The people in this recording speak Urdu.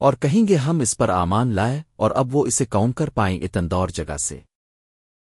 اور کہیں گے ہم اس پر آمان لائے اور اب وہ اسے کون کر پائیں اتندور جگہ سے۔